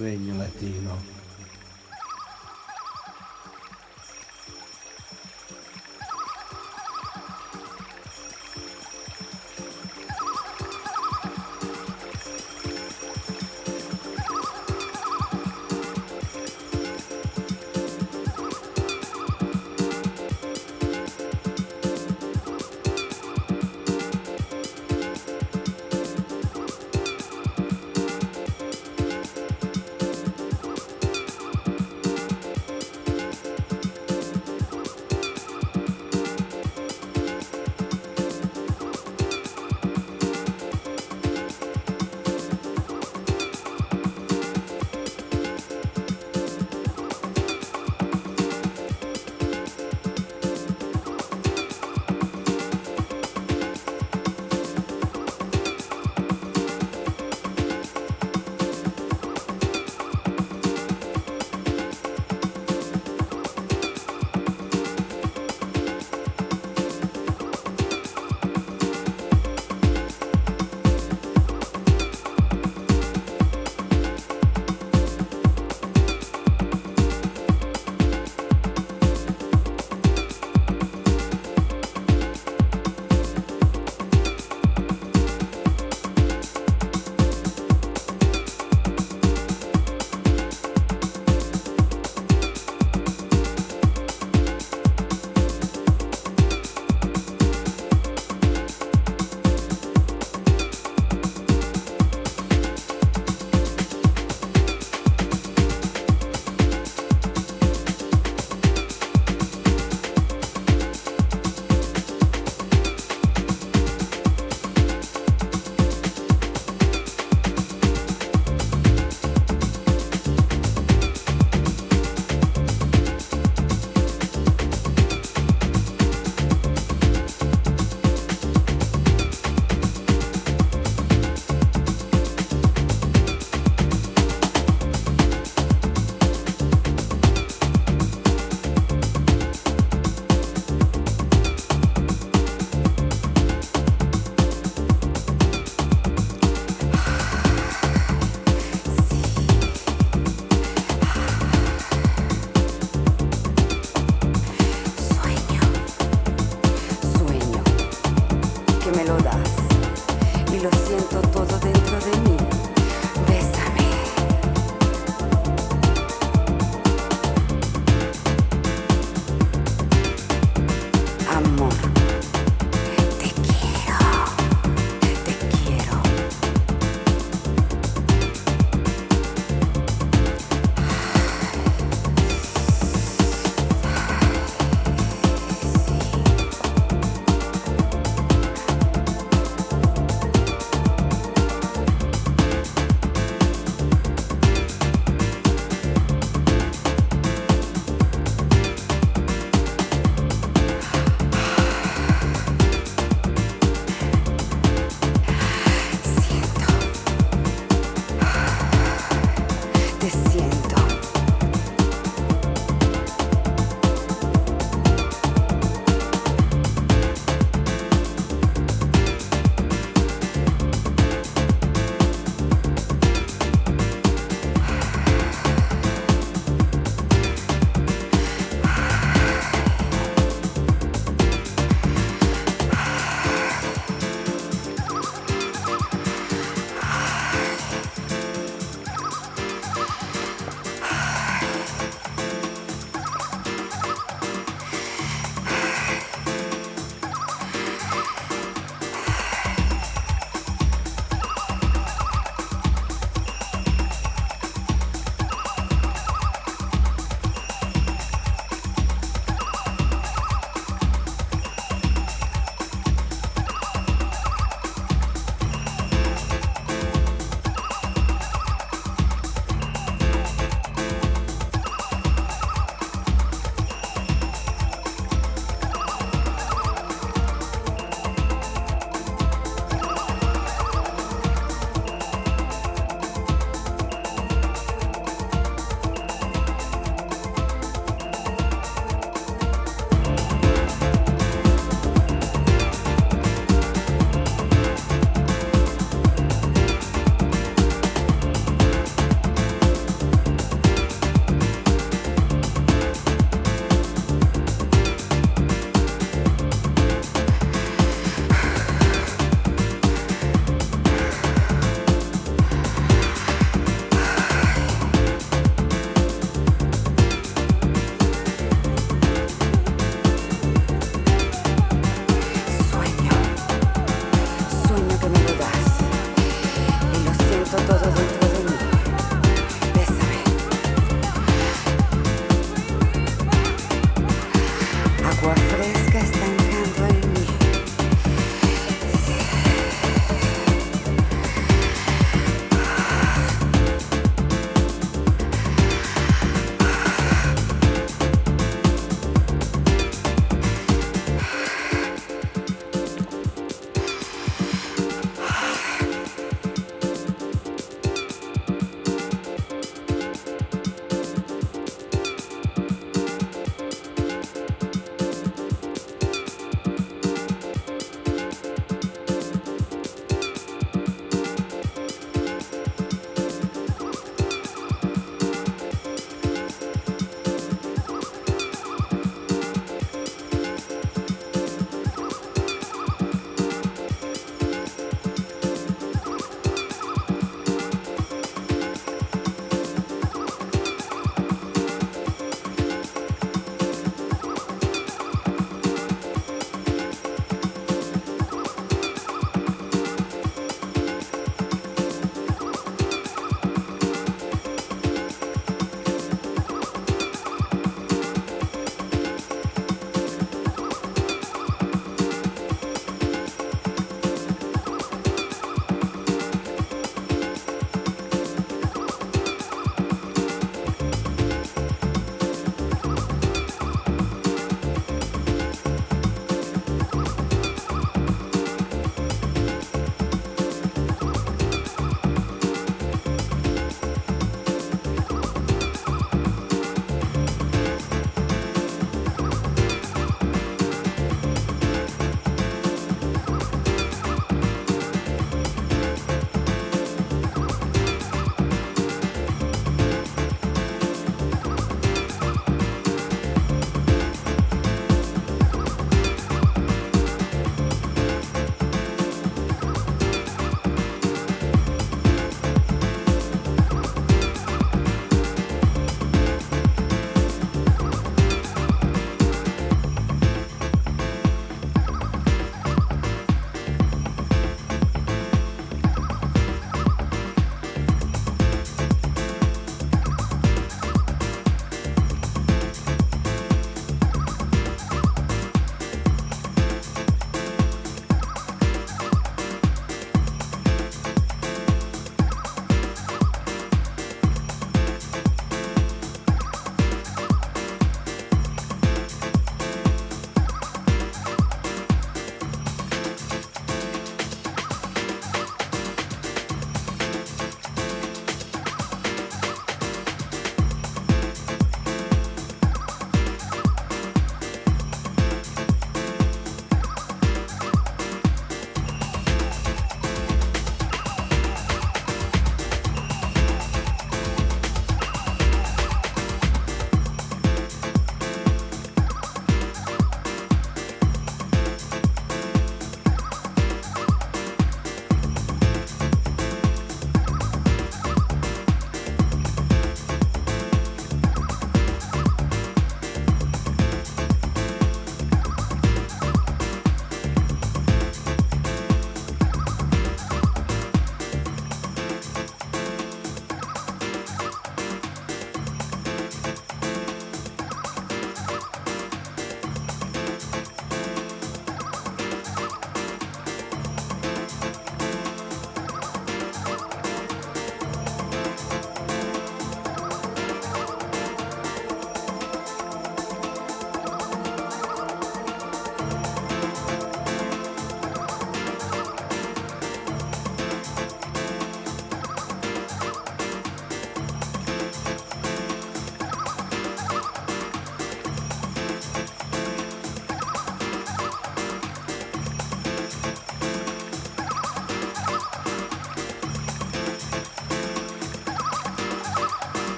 Regno Latino.